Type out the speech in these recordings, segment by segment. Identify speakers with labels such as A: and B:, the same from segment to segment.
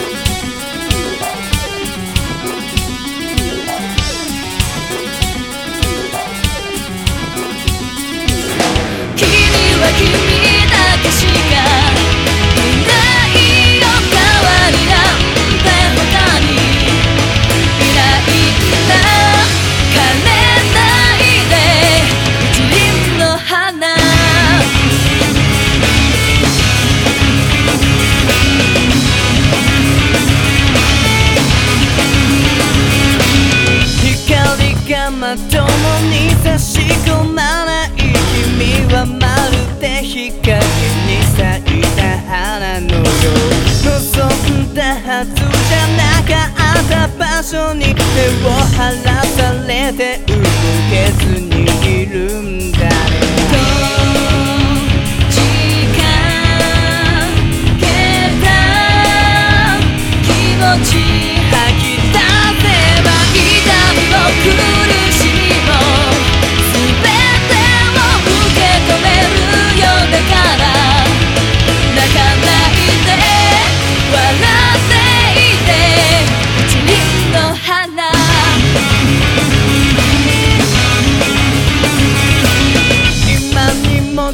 A: ま日陰に咲いた花のよう望んだはずじゃなかった場所に手を離されて動けずにいるんだ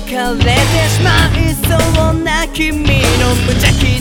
A: 枯れてしまいそうな君の無邪気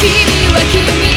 A: 君は君